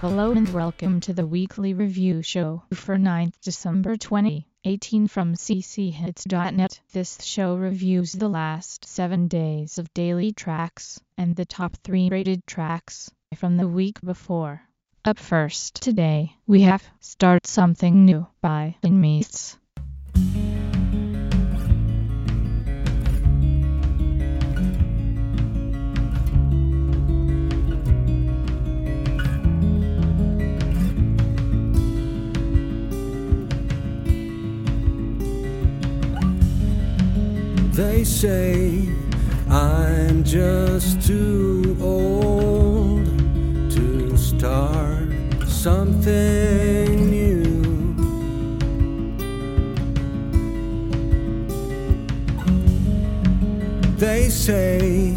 Hello and welcome to the weekly review show for 9th December 2018 from cchits.net. This show reviews the last 7 days of daily tracks and the top 3 rated tracks from the week before. Up first today, we have Start Something New by Inmeets. They say I'm just too old to start something new. They say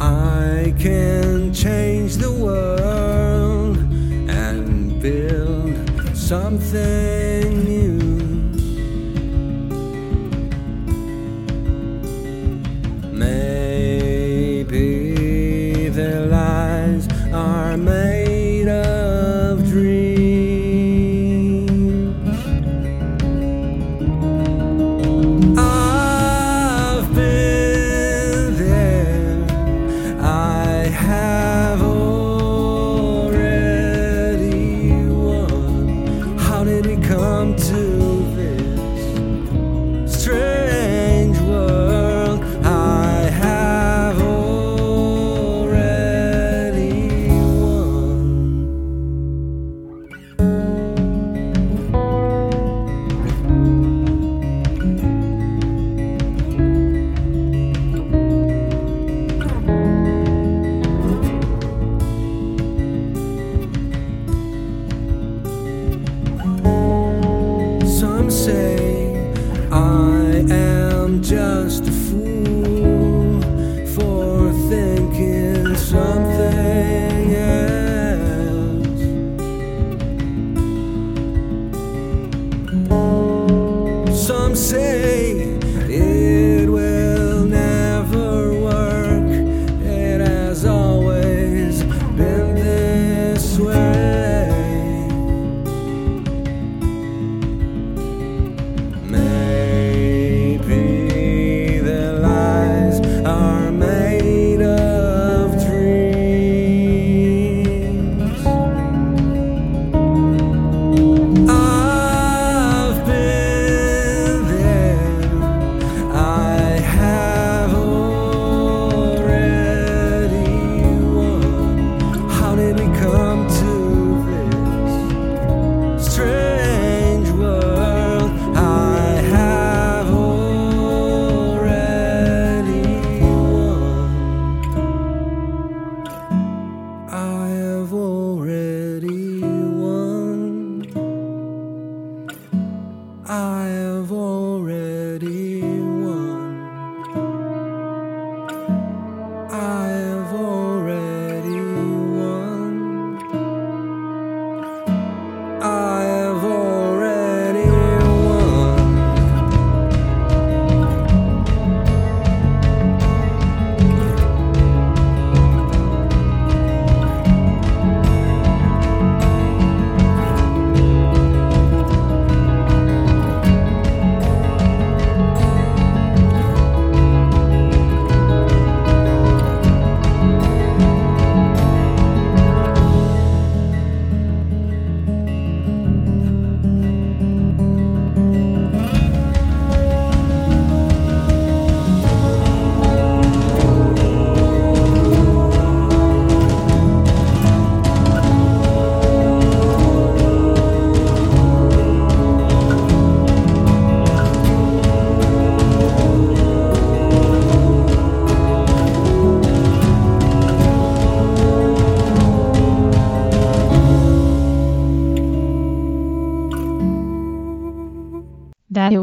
I can change the world and build something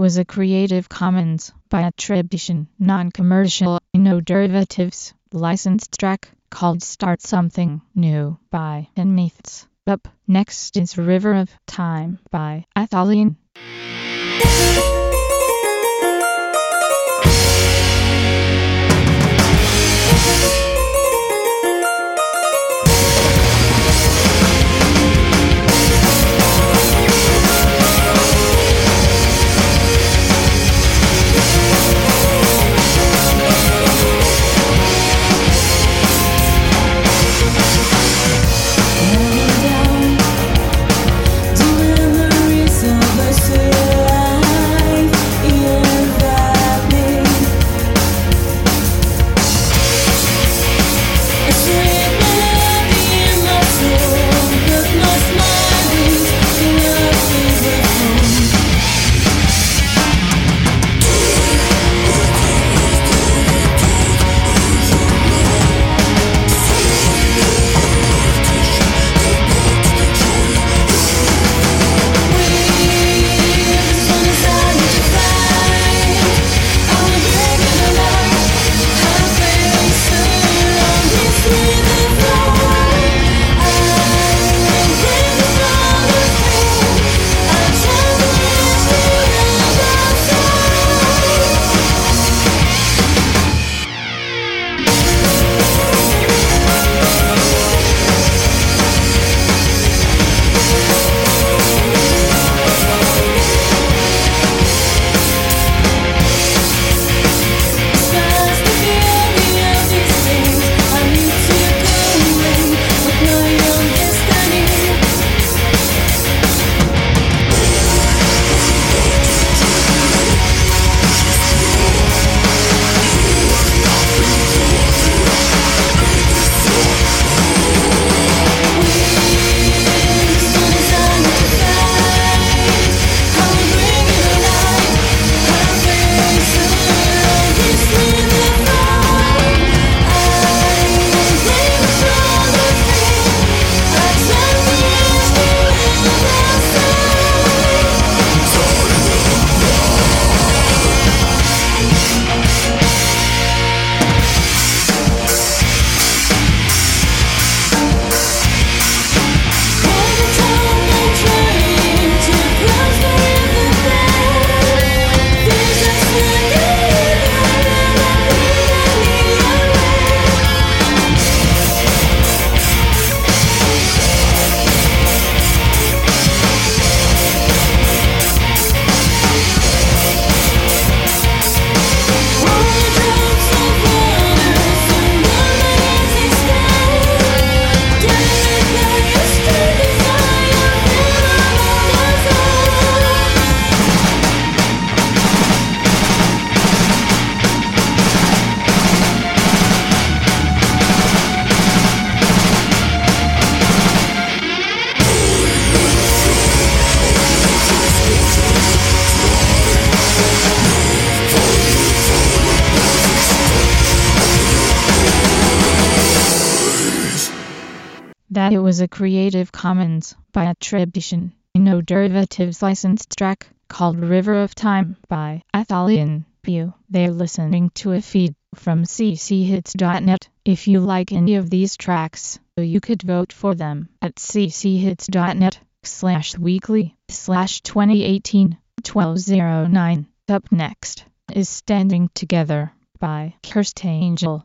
was a Creative Commons by attribution, non-commercial, no derivatives, licensed track called Start Something New by Inmeets. Up next is River of Time by Athaline. Creative Commons by attribution, no derivatives licensed track called River of Time by Athalion View. They're listening to a feed from cchits.net. If you like any of these tracks, you could vote for them at cchits.net slash weekly slash 2018 1209. Up next is Standing Together by Cursed Angel.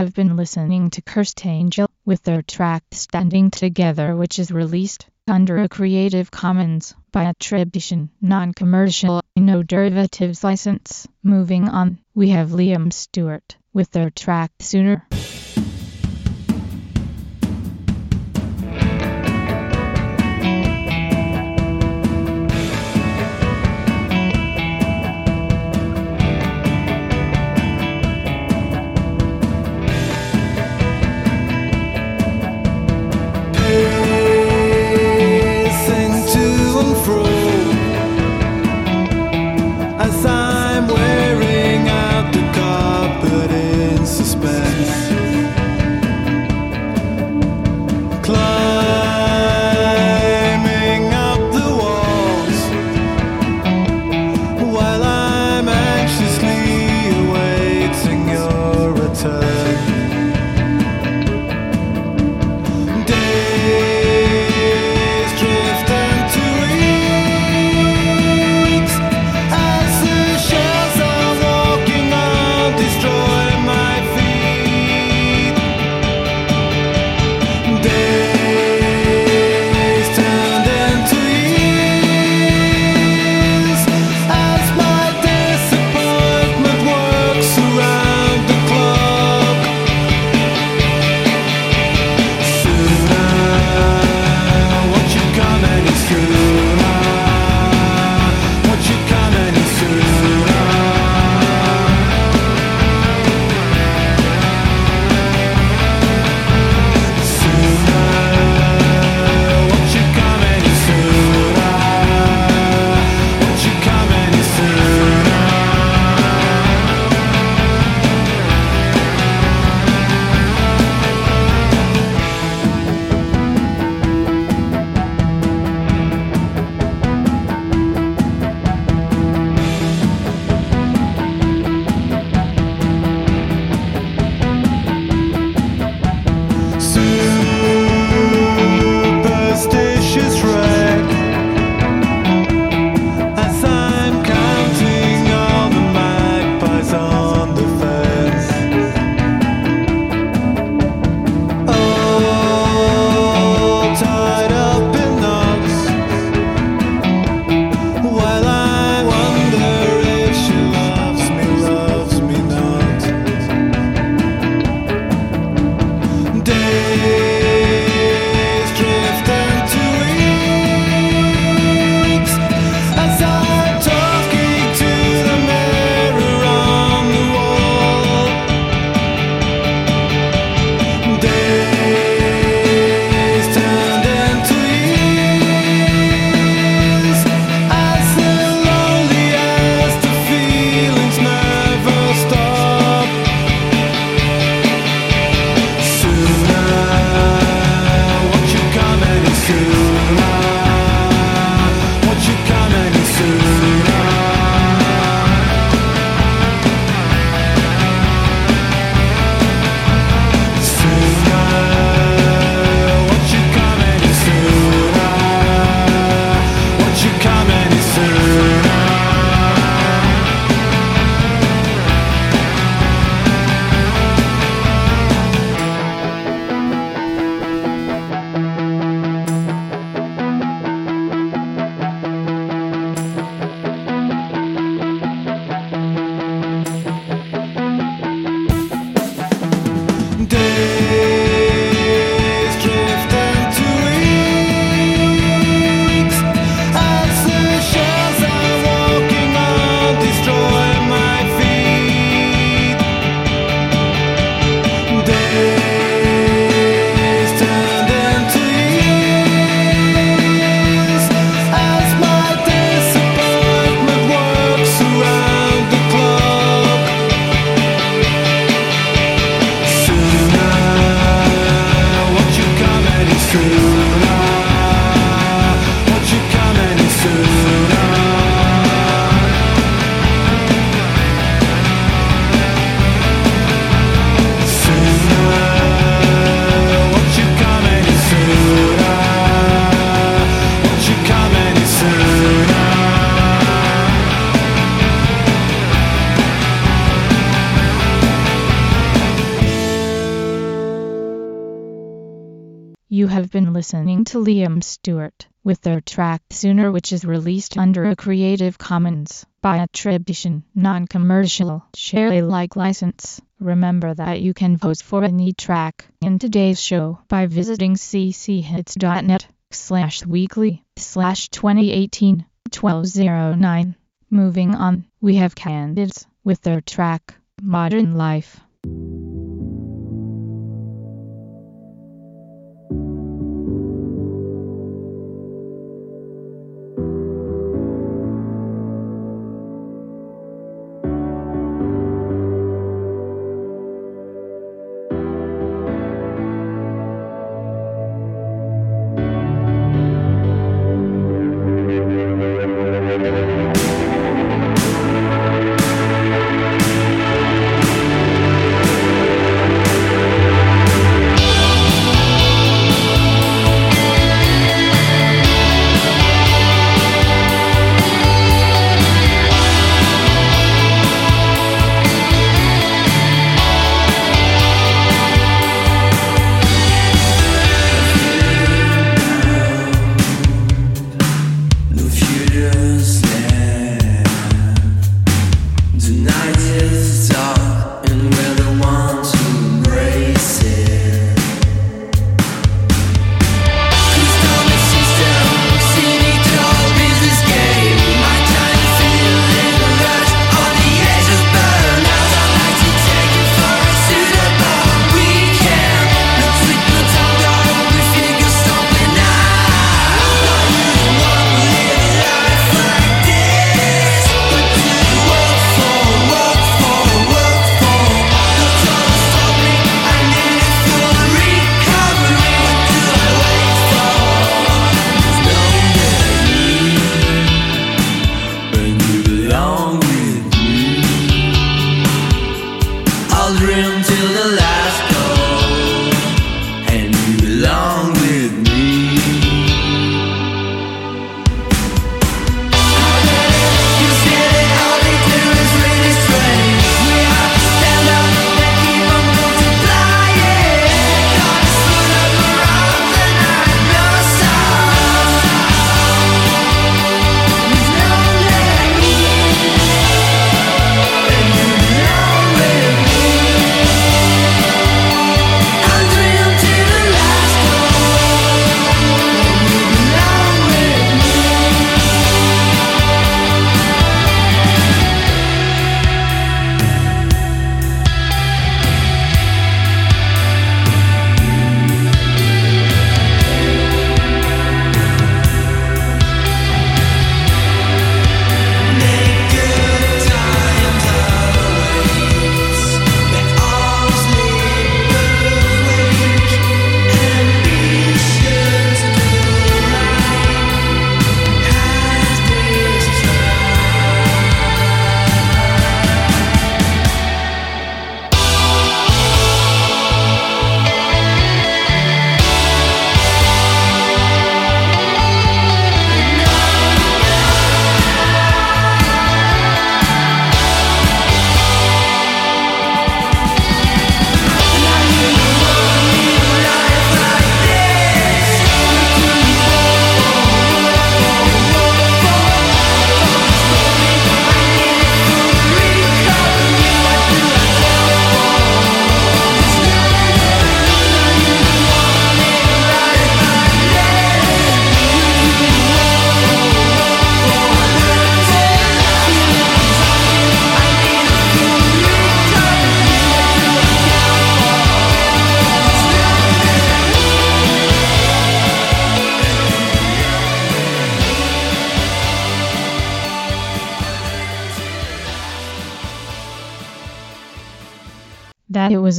Have been listening to Cursed Angel with their track Standing Together which is released under a Creative Commons by attribution, non-commercial, no derivatives license. Moving on, we have Liam Stewart with their track Sooner. To Liam Stewart with their track Sooner which is released under a Creative Commons by attribution, non-commercial, share Alike license. Remember that you can vote for any track in today's show by visiting cchits.net slash weekly slash 2018 1209. Moving on, we have Candids with their track Modern Life.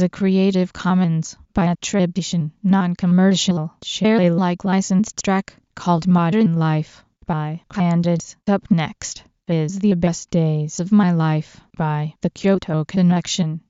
A Creative Commons by attribution, non-commercial, share Alike licensed track called Modern Life by Candids. Up next is The Best Days of My Life by The Kyoto Connection.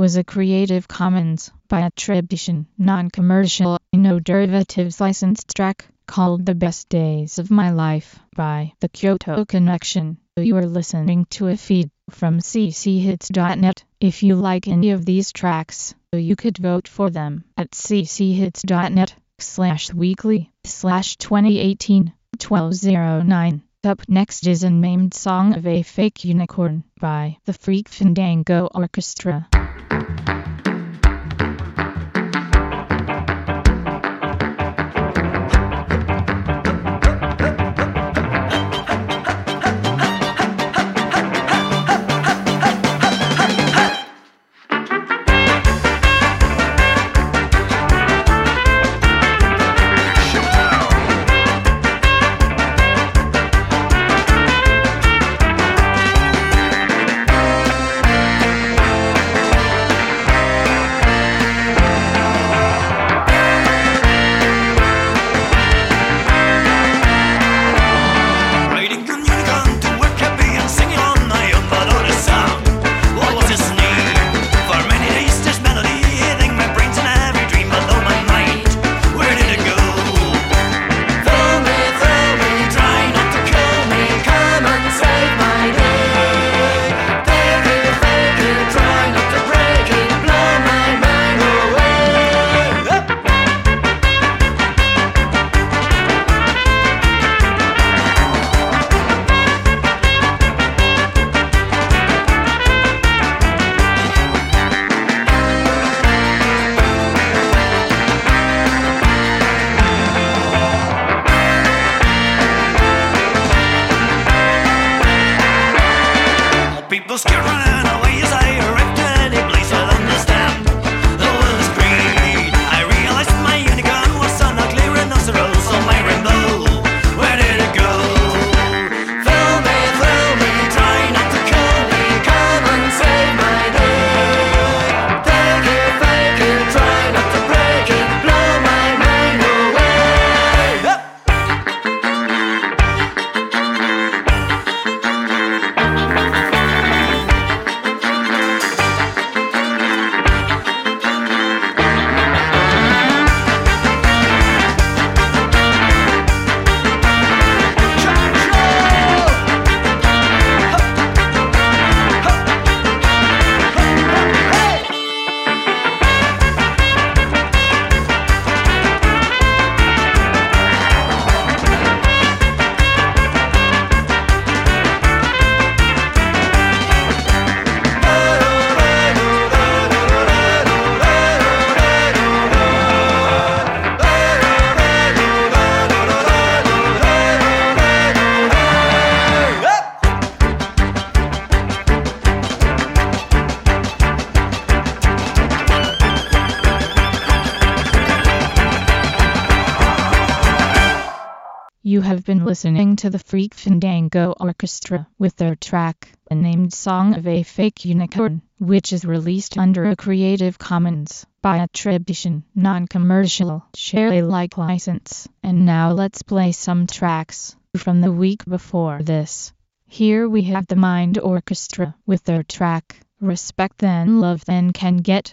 Was a Creative Commons by attribution, non-commercial, no derivatives licensed track called The Best Days of My Life by The Kyoto Connection. You are listening to a feed from cchits.net. If you like any of these tracks, you could vote for them at cchits.net slash weekly slash 2018 1209. Up next is a named song of a fake unicorn by the Freak Fandango Orchestra thank you listening to the Freak Fandango Orchestra with their track, named song of a fake unicorn, which is released under a Creative Commons by attribution, non-commercial, share Alike license. And now let's play some tracks from the week before this. Here we have the Mind Orchestra with their track, Respect Then Love Then Can Get.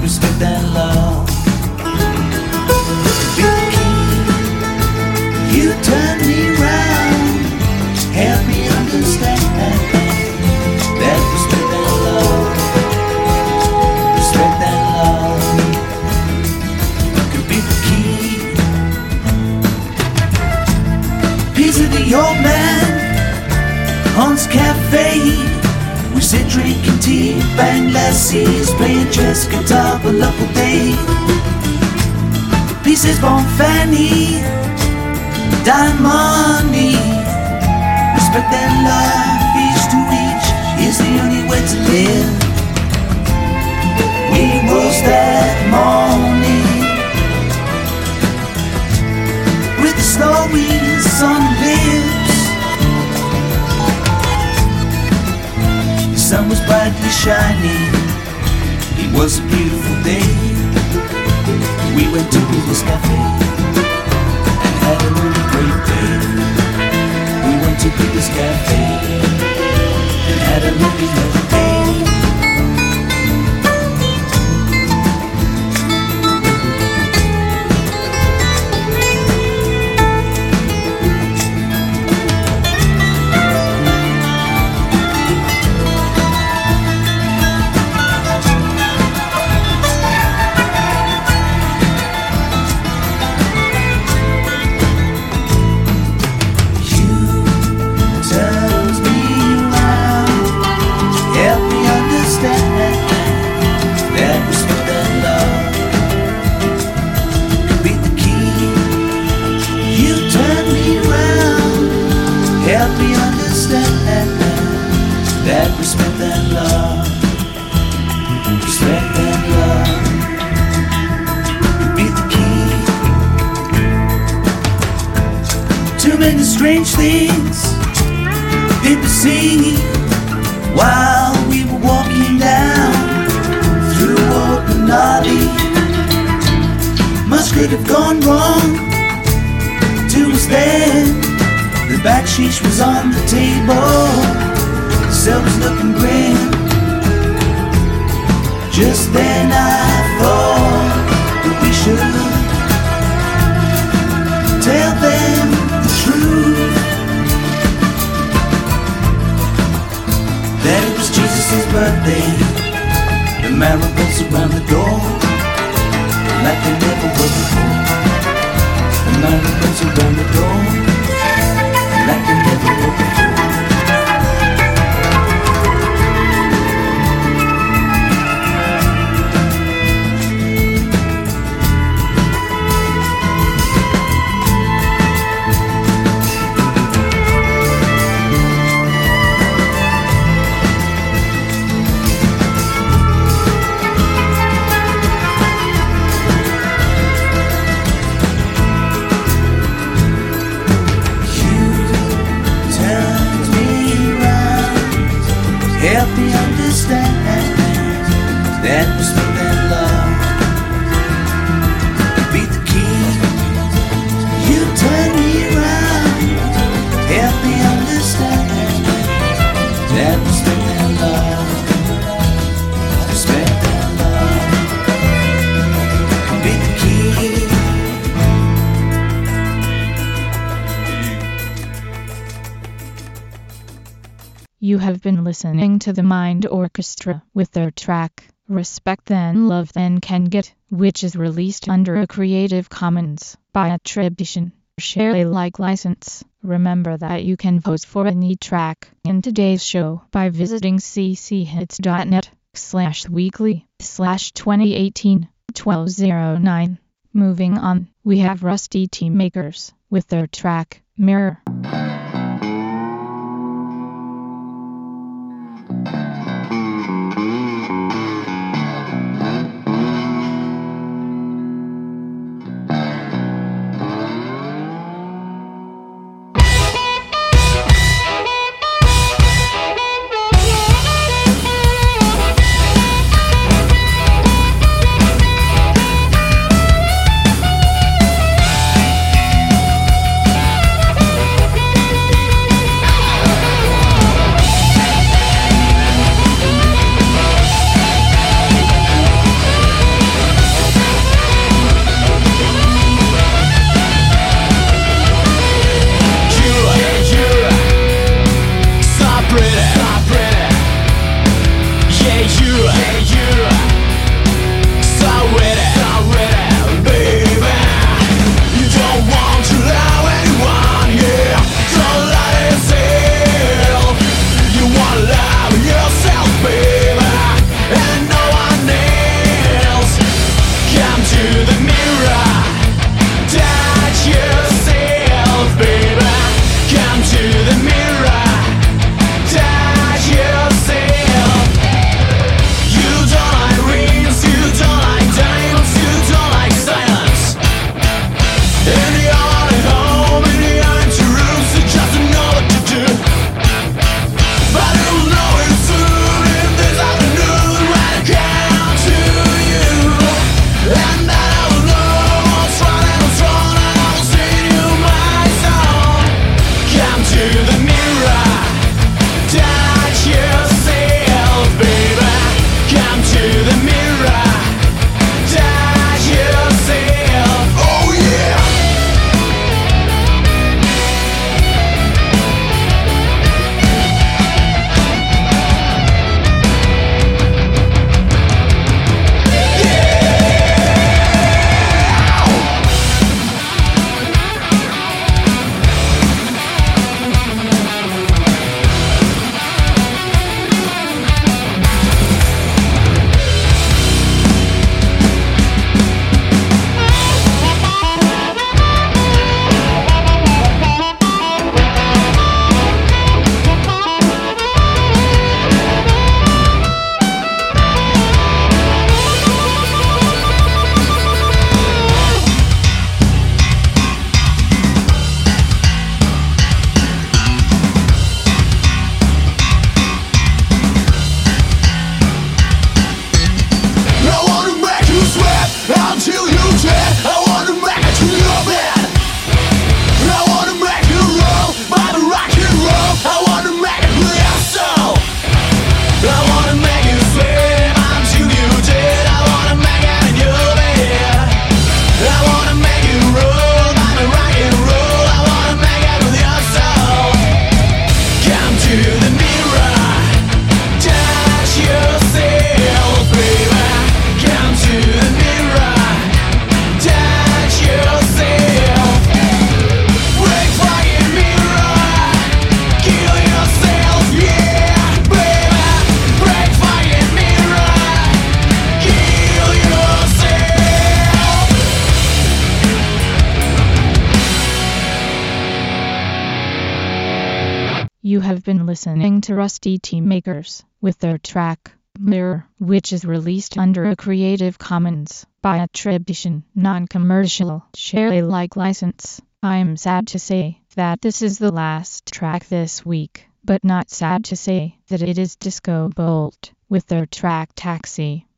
respect that. to the Mind Orchestra with their track Respect Then Love Then Can Get, which is released under a Creative Commons by attribution. Share Alike license. Remember that you can vote for any track in today's show by visiting cchits.net slash weekly slash 2018 1209. Moving on, we have Rusty Team Makers with their track Mirror. listening to Rusty Teamakers with their track Mirror, which is released under a Creative Commons by attribution, non-commercial, share Alike license. I'm sad to say that this is the last track this week, but not sad to say that it is Disco Bolt with their track Taxi.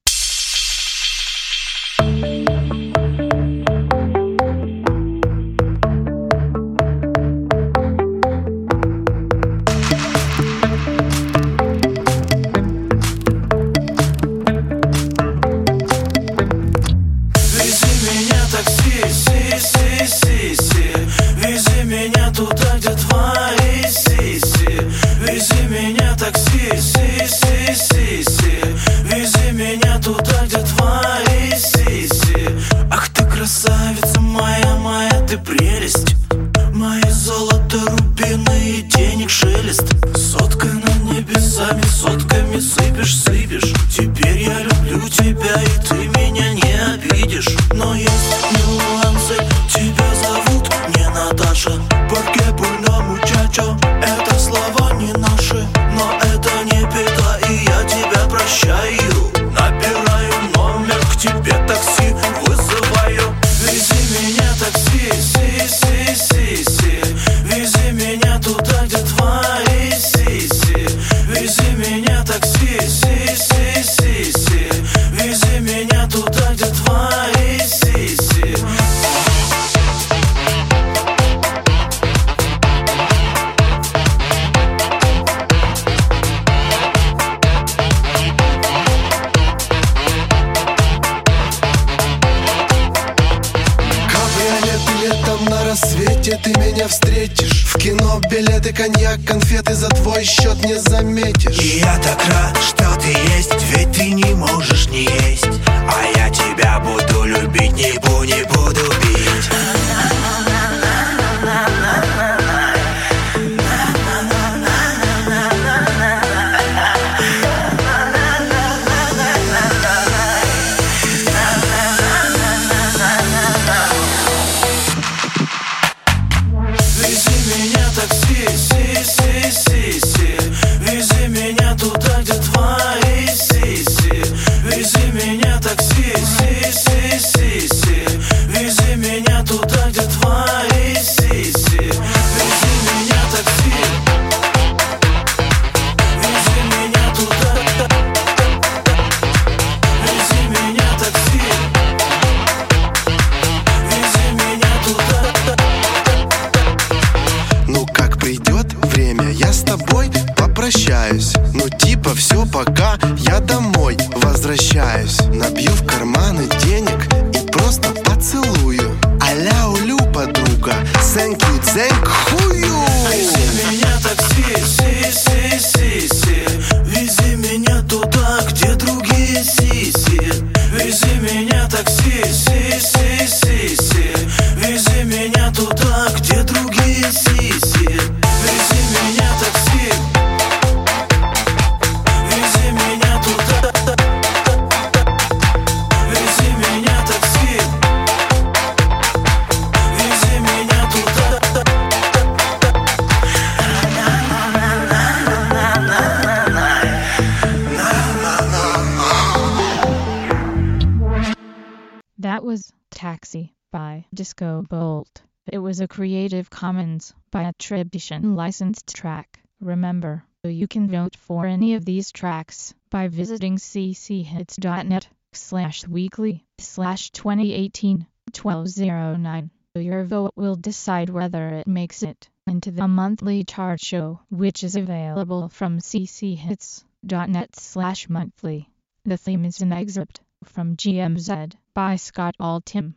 Disco Bolt. It was a Creative Commons by attribution licensed track. Remember, you can vote for any of these tracks by visiting cchits.net slash weekly slash 2018 1209. Your vote will decide whether it makes it into the monthly chart show, which is available from cchits.net slash monthly. The theme is an excerpt from GMZ by Scott Altham.